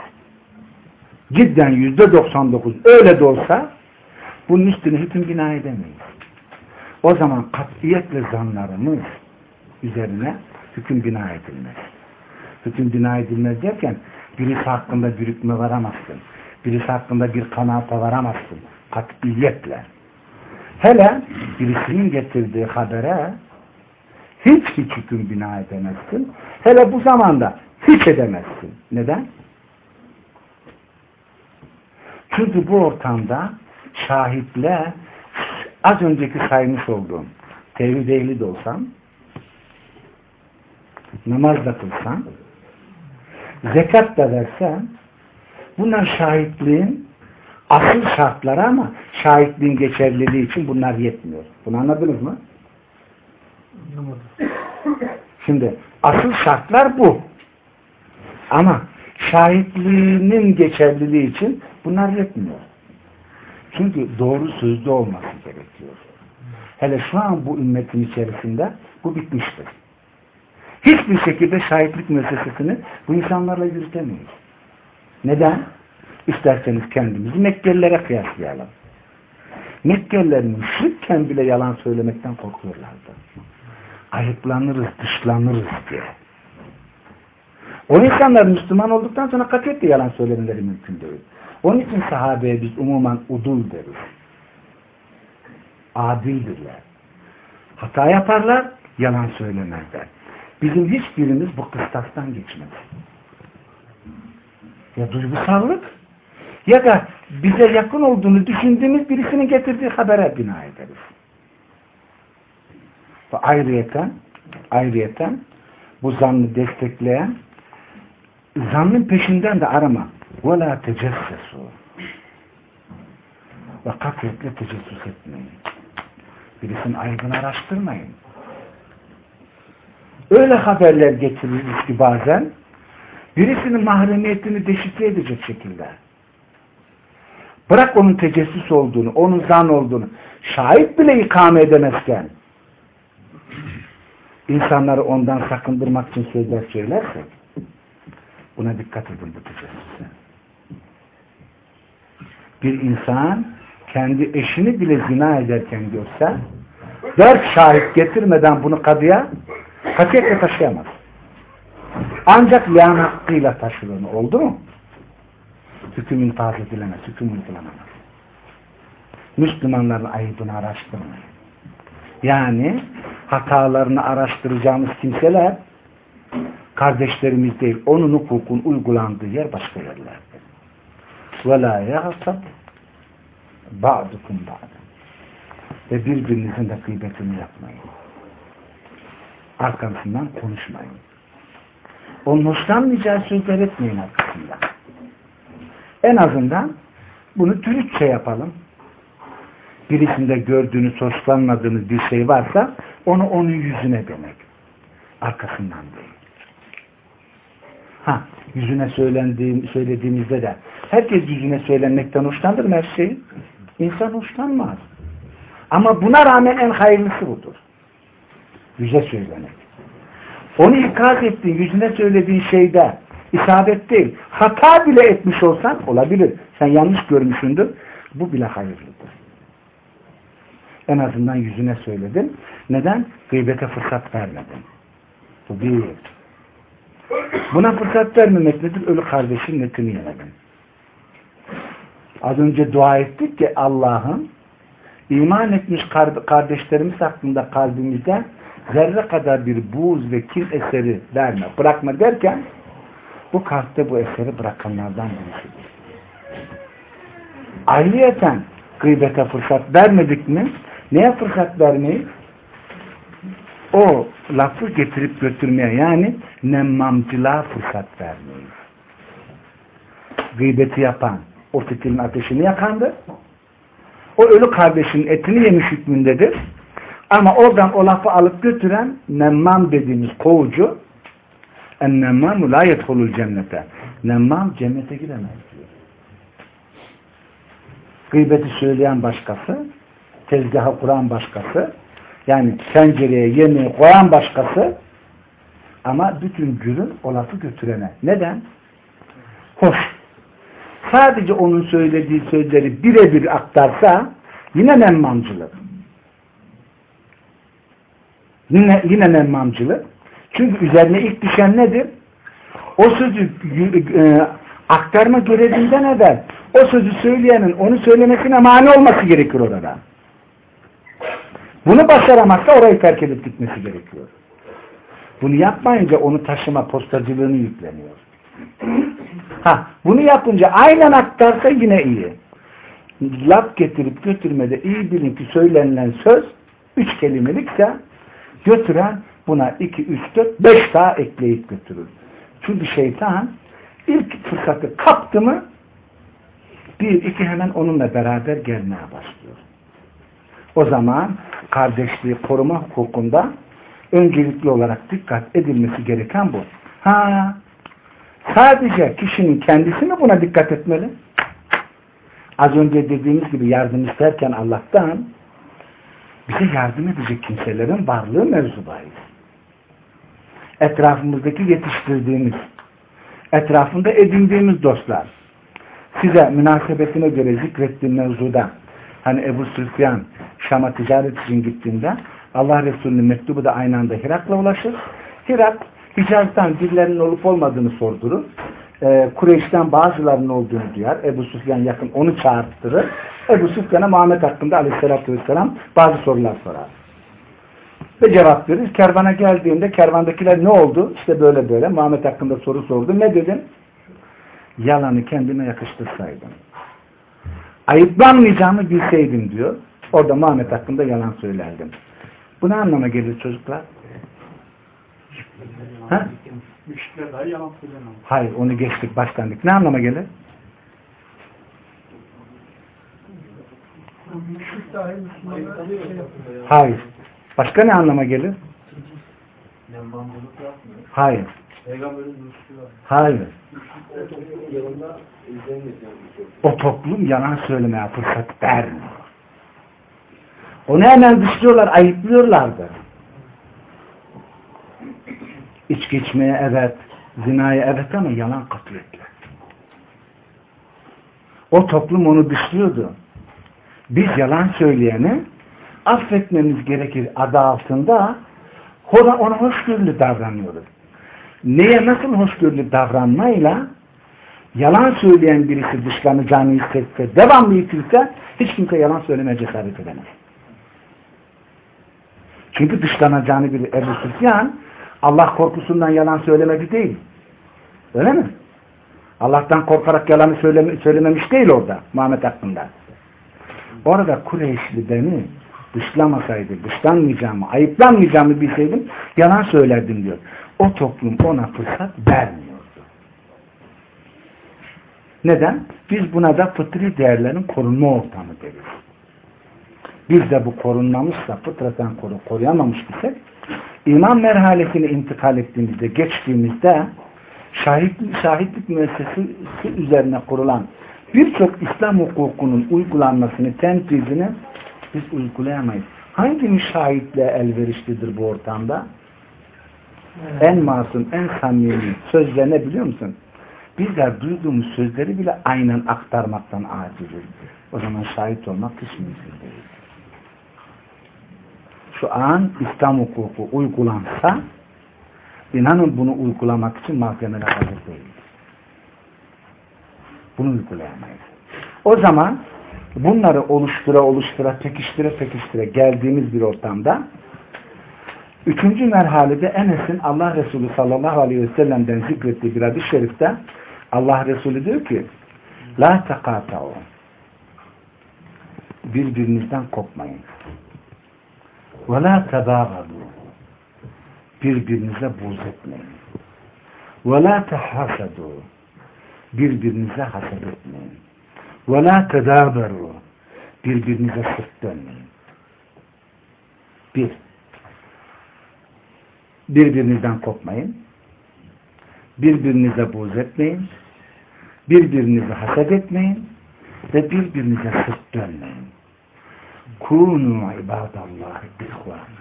[SPEAKER 1] Cidden yüzde 99 öyle de olsa bunun üstüne hüküm bina edemeyiz. O zaman katiyetle zanlarımız üzerine hüküm bina edilmez. Hüküm bina edilmez derken birisi hakkında bir hükme varamazsın. Birisi hakkında bir kanaata varamazsın. Katiyetle. Hele birisinin getirdiği habere hiç hiç bina edemezsin. Hele bu zamanda hiç edemezsin. Neden? Çünkü bu ortamda şahitle az önceki saymış olduğum tevhid ehli de olsan namaz da kılsan zekat da versen bunlar şahitliğin asıl şartları ama şahitliğin geçerliliği için bunlar yetmiyor. Bunu anladınız mı? Şimdi asıl şartlar bu. Ama şahitliğinin geçerliliği için bunlar yetmiyor. Çünkü doğru sözlü olması gerekiyor. Hele şu an bu ümmetin içerisinde bu bitmiştir. Hiçbir şekilde şahitlik müessesesini bu insanlarla yürütemeyiz. Neden? İsterseniz kendimizi Mekkelilere kıyaslayalım. Mekkeliler müşrikken bile yalan söylemekten korkuyorlardı. Ayıplanırız, dışlanırız diye. O insanlar Müslüman olduktan sonra katiyetle yalan söylemeleri mümkün değil. Onun için sahabeye biz umuman udul deriz. Adildirler. Hata yaparlar, yalan söylemezler. Bizim hiçbirimiz bu kıstastan geçmez. Ya duygusallık ya da bize yakın olduğunu düşündüğümüz birisinin getirdiği habere bina ederiz. Ve ayrıyeten ayrıyeten bu zannı destekleyen zannın peşinden de arama. وَلَا تَجَسَّسُوا Ve katiyetle tecessüs etmeyin. Birisinin ayıbını araştırmayın. Öyle haberler getiririz ki bazen birisinin mahremiyetini deşifre edecek şekilde. Bırak onun tecessüs olduğunu, onun zan olduğunu, şahit bile ikame edemezken insanları ondan sakındırmak için sözler söylersek buna dikkat edin bu tecessüse. Bir insan kendi eşini bile zina ederken görse dört şahit getirmeden bunu kadıya katiyetle taşıyamaz. Ancak liyan hakkıyla taşır onu. Oldu mu? Hüküm infaz edilemez. Hüküm uygulanamaz. Müslümanların ayıbını araştırmayın. Yani hatalarını araştıracağımız kimseler kardeşlerimiz değil. Onun hukukun uygulandığı yer başka yerlerdir. وَلَا يَغْتَبْ بَعْدُكُمْ بَعْدًا Ve birbirinizin de gıybetini yapmayın. Arkasından konuşmayın. Onun hoşlanmayacağı sözler etmeyin arkasından. En azından bunu dürüstçe yapalım. Birisinde gördüğünüz, hoşlanmadığınız bir şey varsa onu onun yüzüne demek. Arkasından değil. Ha, yüzüne söylendiğim, söylediğimizde de herkes yüzüne söylenmekten hoşlanır mı her şeyi? İnsan hoşlanmaz. Ama buna rağmen en hayırlısı budur. Yüze söylemek. Onu ikaz ettiğin, yüzüne söylediğin şeyde isabet değil. Hata bile etmiş olsan olabilir. Sen yanlış görmüşsündür. Bu bile hayırlıdır. En azından yüzüne söyledin. Neden? Gıybete fırsat vermedin. Bu bir. Buna fırsat vermemek nedir? Ölü kardeşin netini yemedin. Az önce dua ettik ki Allah'ın iman etmiş kardeşlerimiz hakkında kalbimizde zerre kadar bir buğz ve kin eseri verme, bırakma derken bu kalpte bu eseri bırakanlardan birisidir. Ayrıyeten gıybete fırsat vermedik mi? Neye fırsat vermeyi? O lafı getirip götürmeye yani nemmamcılığa fırsat vermeyi. Gıybeti yapan o fitilin ateşini yakandı. O ölü kardeşinin etini yemiş hükmündedir. Ama oradan o lafı alıp götüren nemmam dediğimiz kovucu ennemmâmu lâ yedhulul cennete. Nemmam cennete giremez diyor. Gıybeti söyleyen başkası, tezgaha kuran başkası, yani tencereye yemeği koyan başkası ama bütün gülün o lafı götürene. Neden? Hoş. Sadece onun söylediği sözleri birebir aktarsa yine nemmamcılık. Yine, yine nemmamcılık. Çünkü üzerine ilk düşen nedir? O sözü e, aktarma görevinden evvel o sözü söyleyenin onu söylemesine mani olması gerekir orada. Bunu başaramazsa orayı terk edip gitmesi gerekiyor. Bunu yapmayınca onu taşıma postacılığını yükleniyor. Ha, bunu yapınca aynen aktarsa yine iyi. Laf getirip götürmede iyi bilin ki söylenilen söz üç kelimelikse götüren buna iki, üç, dört, beş daha ekleyip götürür. Çünkü şeytan ilk fırsatı kaptı mı bir iki hemen onunla beraber gelmeye başlıyor. O zaman kardeşliği koruma hukukunda öncelikli olarak dikkat edilmesi gereken bu. Ha, sadece kişinin kendisi mi buna dikkat etmeli? Az önce dediğimiz gibi yardım isterken Allah'tan bize yardım edecek kimselerin varlığı mevzu bahis. Etrafımızdaki yetiştirdiğimiz, etrafında edindiğimiz dostlar, size münasebetine göre zikrettiğim mevzuda hani Ebu Süfyan Şam'a ticaret için gittiğinde Allah Resulü'nün mektubu da aynı anda Hirak'la ulaşır. Hirak Hicaz'dan birilerinin olup olmadığını sordurur. Ee, Kureyş'ten bazılarının olduğunu duyar. Ebu Süfyan yakın onu çağırttırır. Ebu Süfyan'a Muhammed hakkında aleyhissalatü vesselam bazı sorular sorar. Ve cevap verir. Kervana geldiğinde kervandakiler ne oldu? İşte böyle böyle. Muhammed hakkında soru sordu. Ne dedin? Yalanı kendime yakıştırsaydım. Ayıplanmayacağımı bilseydim diyor. Orada Muhammed hakkında yalan söylerdim. Bu ne anlama gelir çocuklar? Ha? Hayır onu geçtik baştandık. Ne anlama gelir?
[SPEAKER 2] Şey.
[SPEAKER 1] Hayır. Başka ne anlama gelir? Hayır. Hayır. O toplum yalan söylemeye fırsat vermiyor. Onu hemen dışlıyorlar, ayıplıyorlardı. İçki içmeye evet, zinaya evet ama yalan katletler. O toplum onu dışlıyordu. Biz yalan söyleyeni affetmemiz gerekir adı altında ona, ona hoşgörülü davranıyoruz. Neye nasıl hoşgörülü davranmayla yalan söyleyen birisi dışlanacağını hissetse, devamlı itilse hiç kimse yalan söylemeye cesaret edemez. Çünkü dışlanacağını bilir. Ebu Süfyan Allah korkusundan yalan söylemedi değil. Öyle mi? Allah'tan korkarak yalanı söyleme, söylememiş değil orada Muhammed hakkında. Orada Kureyşli beni dışlamasaydı, dışlanmayacağımı, ayıplanmayacağımı bilseydim yalan söylerdim diyor. O toplum ona fırsat vermiyordu. Neden? Biz buna da fıtri değerlerin korunma ortamı deriz. Biz de bu korunmamışsa, fıtraten koru, koruyamamış isek, iman merhalesini intikal ettiğimizde, geçtiğimizde şahitlik, şahitlik müessesesi üzerine kurulan birçok İslam hukukunun uygulanmasını, tentizini biz uygulayamayız. Hangi şahitle elverişlidir bu ortamda? Evet. En masum, en samimi sözler ne biliyor musun? Bizler duyduğumuz sözleri bile aynen aktarmaktan aciziz. O zaman şahit olmak hiç mümkün. Şu an İslam hukuku uygulansa inanın bunu uygulamak için malzemeler hazır değil. Bunu uygulayamayız. O zaman bunları oluştura oluştura pekiştire pekiştire geldiğimiz bir ortamda üçüncü merhalede Enes'in Allah Resulü sallallahu aleyhi ve sellem'den zikrettiği bir hadis-i şerifte Allah Resulü diyor ki La tekata'u birbirinizden kopmayın. Ve la tebâgadu birbirinize buz etmeyin. Ve la tehasadu birbirinize haset etmeyin. Ve la tedâberu birbirinize sırt dönmeyin. Bir, birbirinizden kopmayın. Birbirinize buğz etmeyin. Birbirinize haset etmeyin. Ve birbirinize sırt dönmeyin. Kunu ibadallahi ihvanı.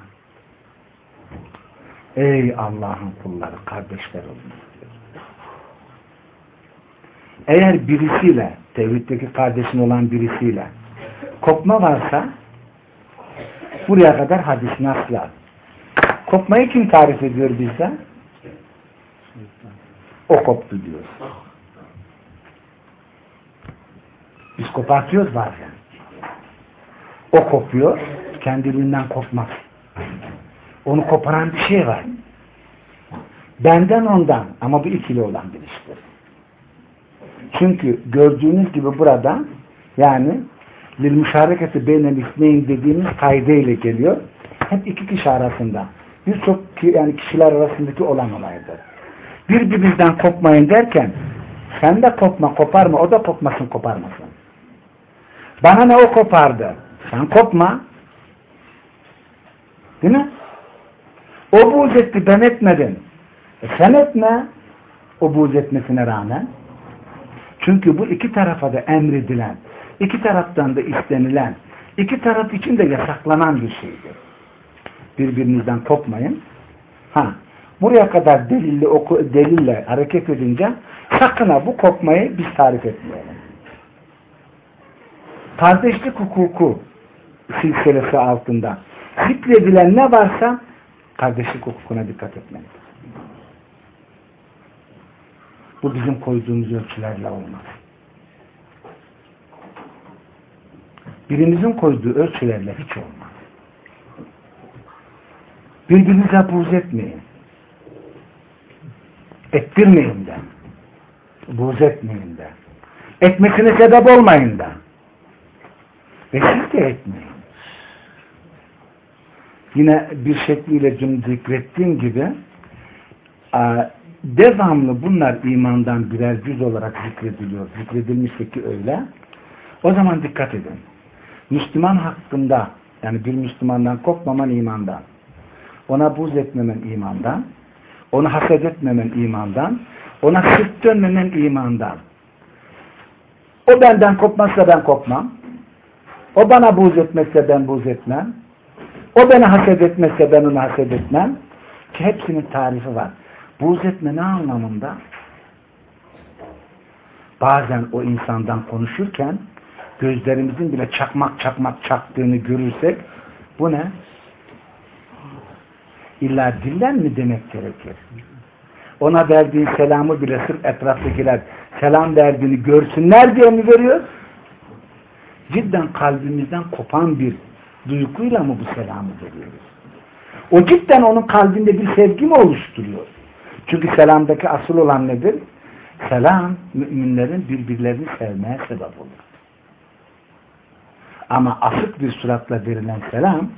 [SPEAKER 1] Ey Allah'ın kulları, kardeşler olun. Eğer birisiyle, tevhiddeki kardeşin olan birisiyle kopma varsa buraya kadar hadis nasla. Kopmayı kim tarif ediyor bizde? O koptu diyor. Biz kopartıyoruz bazen. O kopuyor, kendiliğinden kopmaz. Onu koparan bir şey var. Benden ondan ama bu ikili olan bir iştir. Çünkü gördüğünüz gibi burada yani lil müşareketi beynel ismeyin dediğimiz kaydeyle geliyor. Hep iki kişi arasında. Birçok yani kişiler arasındaki olan olaydır. Birbirinizden kopmayın derken Sen de kopma koparma o da kopmasın koparmasın. Bana ne o kopardı? Sen kopma. Değil mi? O buğz etti ben etmedim. E sen etme. O buğz etmesine rağmen. Çünkü bu iki tarafa da emredilen, iki taraftan da istenilen, iki taraf için de yasaklanan bir şeydir. Birbirinizden kopmayın. Ha, buraya kadar delille, oku, delille hareket edince sakın ha bu kopmayı biz tarif etmeyelim. Kardeşlik hukuku silsilesi altında zikredilen ne varsa kardeşlik hukukuna dikkat etmelidir. Bu bizim koyduğumuz ölçülerle olmaz. Birimizin koyduğu ölçülerle hiç olmaz. Birbirinize buğz etmeyin. Ettirmeyin de. Buğz etmeyin de. Etmesine sebep olmayın da. Ve siz de etmeyin. Yine bir şekliyle dün zikrettiğim gibi devamlı bunlar imandan birer cüz olarak zikrediliyor. Zikredilmişse ki öyle. O zaman dikkat edin. Müslüman hakkında yani bir Müslümandan korkmaman imandan. Ona buz etmemen imandan. Onu haset etmemen imandan. Ona sırt dönmemen imandan. O benden kopmazsa ben kopmam. O bana buz etmezse ben buz etmem. O beni haset etmezse ben onu haset etmem. Ki hepsinin tarifi var. Buğz etme ne anlamında? Bazen o insandan konuşurken gözlerimizin bile çakmak çakmak çaktığını görürsek bu ne? İlla dillen mi demek gerekir? Ona verdiğin selamı bile sırf etraftakiler selam verdiğini görsünler diye mi veriyor? Cidden kalbimizden kopan bir duyguyla mı bu selamı veriyoruz? O cidden onun kalbinde bir sevgi mi oluşturuyor? Çünkü selamdaki asıl olan nedir? Selam müminlerin birbirlerini sevmeye sebep olur. Ama asık bir suratla verilen selam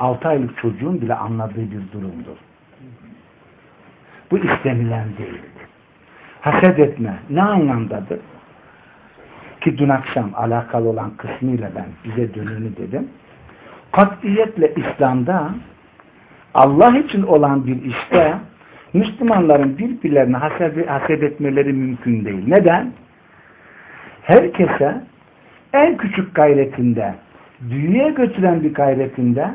[SPEAKER 1] 6 aylık çocuğun bile anladığı bir durumdur. Bu istenilen değildir. Haset etme ne anlamdadır? Ki dün akşam alakalı olan kısmıyla ben bize dönünü dedim. Katiyetle İslam'da Allah için olan bir işte Müslümanların birbirlerine haset, haset etmeleri mümkün değil. Neden? Herkese en küçük gayretinde, dünyaya götüren bir gayretinde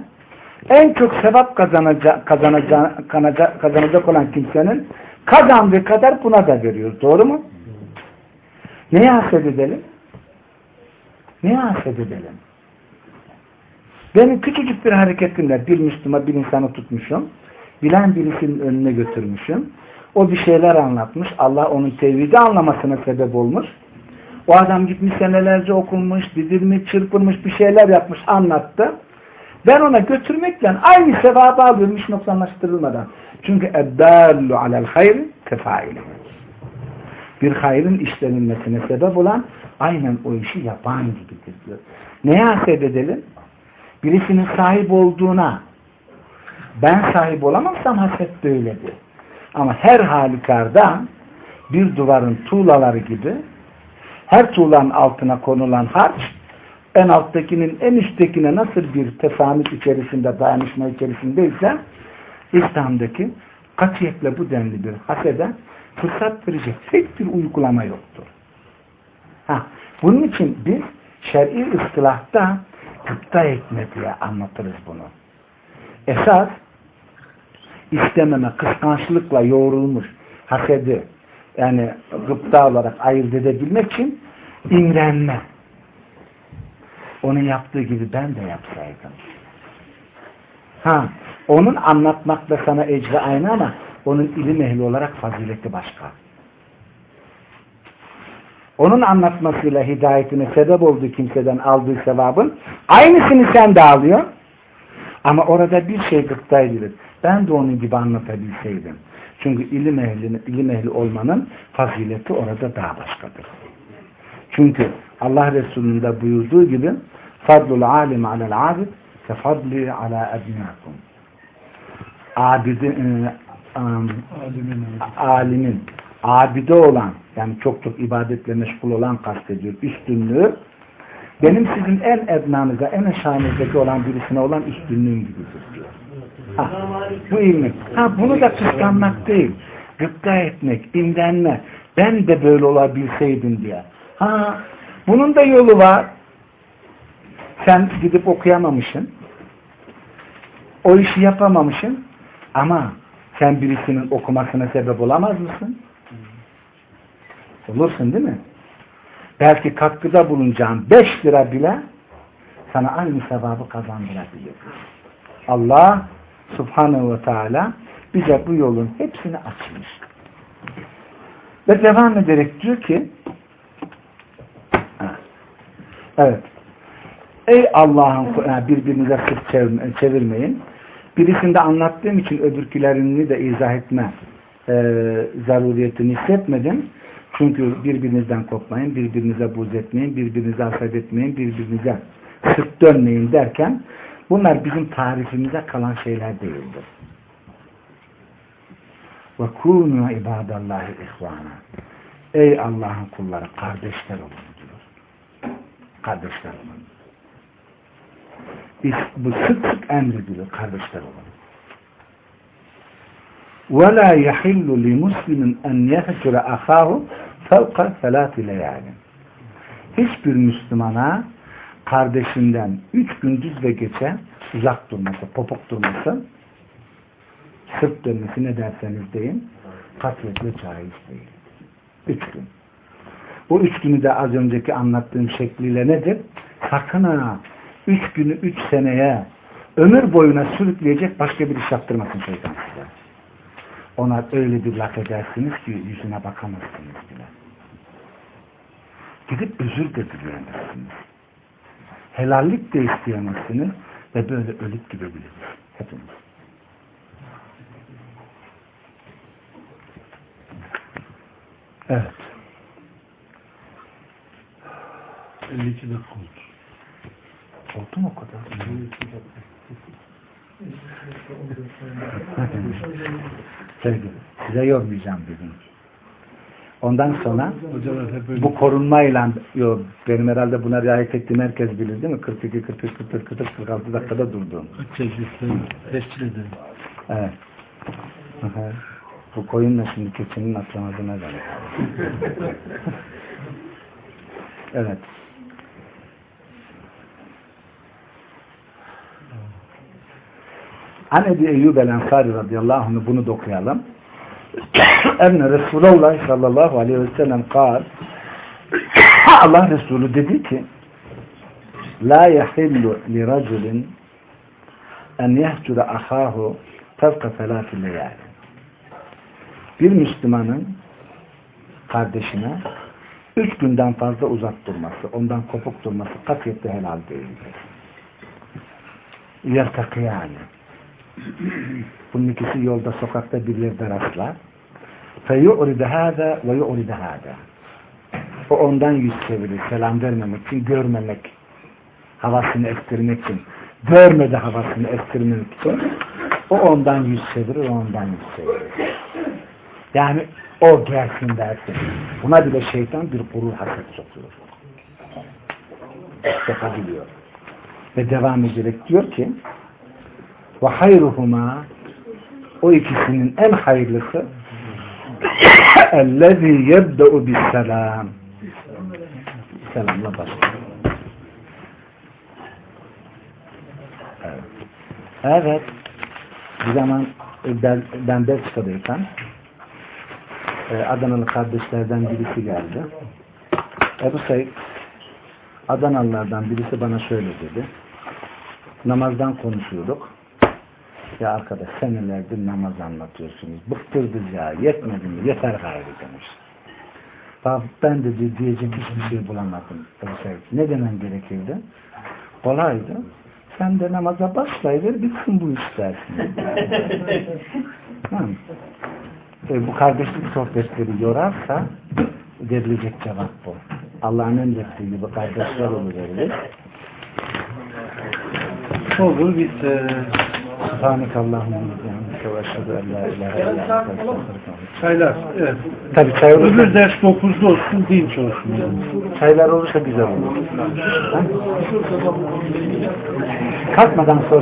[SPEAKER 1] en çok sevap kazanacak, kazanacak, kazanacak, kazanacak olan kimsenin kazandığı kadar buna da veriyoruz. Doğru mu? Neye haset edelim? Neye haset edelim? Benim küçücük bir hareketimle bir Müslüman bir insanı tutmuşum bilen birisinin önüne götürmüşüm. O bir şeyler anlatmış. Allah onun tevhidi anlamasına sebep olmuş. O adam gitmiş senelerce okunmuş, didilmiş, çırpılmış bir şeyler yapmış, anlattı. Ben ona götürmekle aynı sevabı alıyorum hiç noksanlaştırılmadan. Çünkü eddallu alel hayr tefaili. Bir hayrın işlenilmesine sebep olan aynen o işi yapan gibidir diyor. Neye haset edelim? Birisinin sahip olduğuna ben sahip olamazsam haset böyledir. Ama her halükarda bir duvarın tuğlaları gibi her tuğlanın altına konulan harç en alttakinin en üsttekine nasıl bir tesamüt içerisinde dayanışma içerisindeyse İslam'daki katiyetle bu denli bir hasede fırsat verecek tek bir uygulama yoktur. Ha, bunun için biz şer'i ıstılahta gıpta etme diye anlatırız bunu. Esas istememe, kıskançlıkla yoğrulmuş hasedi yani gıpta olarak ayırt edebilmek için imrenme. Onun yaptığı gibi ben de yapsaydım. Ha, onun anlatmakla sana ecri aynı ama onun ilim ehli olarak fazileti başka. Onun anlatmasıyla hidayetine sebep olduğu kimseden aldığı sevabın aynısını sen de alıyor. Ama orada bir şey gıpta edilir. Ben de onun gibi anlatabilseydim. Çünkü ilim ehli, ilim ehli olmanın fazileti orada daha başkadır. Çünkü Allah Resulü'nün de buyurduğu gibi fadlul alim alel abid ke fadli ala ednakum abidin e, um, alimin abide olan yani çok çok ibadetle meşgul olan kastediyor. Üstünlüğü benim sizin en ednanıza, en aşağınızdaki olan birisine olan üstünlüğüm gibidir diyor. Ha, bu ilmi. Ha, bunu da kıskanmak değil. Gıpta etmek, imrenme. Ben de böyle olabilseydim diye. Ha, bunun da yolu var. Sen gidip okuyamamışsın. O işi yapamamışsın. Ama sen birisinin okumasına sebep olamaz mısın? Olursun değil mi? Belki katkıda bulunacağın 5 lira bile sana aynı sevabı kazandırabilir. Allah subhanehu ve teala bize bu yolun hepsini açmış. Ve devam ederek diyor ki evet ey Allah'ın birbirinize sırt çevirmeyin. Birisinde anlattığım için öbürkülerini de izah etme e, zaruriyetini hissetmedim. Çünkü birbirinizden kopmayın, birbirinize buz etmeyin, birbirinize haset etmeyin, birbirinize sırt dönmeyin derken bunlar bizim tarifimize kalan şeyler değildir. Ve kûnû ibâdallâhi ihvâna. Ey Allah'ın kulları kardeşler olun diyor. Kardeşler olun. Biz, bu sık sık emrediliyor kardeşler olun. وَلَا يَحِلُّ لِمُسْلِمٍ اَنْ يَهْجُرَ اَخَاهُ fevka selati leyalin. Hiçbir Müslümana kardeşinden üç gündüz ve gece uzak durması, popok durması, sırt dönmesi ne derseniz deyin, katletle caiz değil. Üç gün. Bu üç günü de az önceki anlattığım şekliyle nedir? Sakın ha! Üç günü üç seneye ömür boyuna sürükleyecek başka bir iş yaptırmasın şeytan size. Ona öyle bir laf edersiniz ki yüzüne bakamazsınız bile. Gidip özür de dileyemezsiniz. Helallik de isteyemezsiniz ve böyle ölüp gidebiliriz. Hepimiz. Evet.
[SPEAKER 2] 52 dakika oldu.
[SPEAKER 1] Oldu mu o kadar? Sevgili, size yormayacağım dedim. Ondan sonra bu korunmayla yok benim herhalde buna riayet ettiğim herkes bilir değil mi? 42, 43, 44, 44, 46 dakikada durdum.
[SPEAKER 2] Teşkil ederim.
[SPEAKER 1] Evet. Aha. Bu koyunla şimdi keçinin atlamadığına göre. evet. An Ebi Eyyub el-Ensari radıyallahu anh bunu da okuyalım. Enne Resulullah sallallahu aleyhi ve sellem kal Allah Resulü dedi ki La yahillu li raculin en yehcura ahahu tevka felâfi leyâli Bir Müslümanın kardeşine üç günden fazla uzak durması, ondan kopuk durması katiyetle helal değildir. Yertakı yani. Bunun ikisi yolda, sokakta birilerine rastlar. فَيُعْرِدَ هَذَا وَيُعْرِدَ هَذَا O ondan yüz çevirir, selam vermemek için, görmemek, havasını estirmek için, görmedi havasını estirmek için, o ondan yüz çevirir, o ondan yüz çevirir. Yani o gelsin dersin. Buna bile şeytan bir gurur haset sokuyor. Sokabiliyor. Ve devam ederek diyor ki ve hayruhuma o ikisinin en hayırlısı ellezî yebde'u bisselam selamla başlıyor. Evet. evet. Bir zaman ben, ben Belçika'dayken e, Adanalı kardeşlerden birisi geldi. Ebu Said Adanalılardan birisi bana şöyle dedi. Namazdan konuşuyorduk. Ya arkadaş senelerdir namaz anlatıyorsunuz. Bıktırdık ya. Yetmedi mi? Yeter gayrı demiş. Ben de diyecek hiçbir şey bulamadım. Ne demem gerekirdi? Kolaydı. Sen de namaza başlayıver bitsin bu iş dersin. e, bu kardeşlik sohbetleri yorarsa verilecek cevap bu. Allah'ın emrettiği gibi kardeşler olur. Olur bitti. Subhanak Allah'ım.
[SPEAKER 2] Çaylar. Evet.
[SPEAKER 1] Tabii çay
[SPEAKER 2] Öbür
[SPEAKER 1] olursa,
[SPEAKER 2] ders 9'da olsun, dinç olsun.
[SPEAKER 1] çaylar olursa güzel olur. Ha? Kalkmadan sonra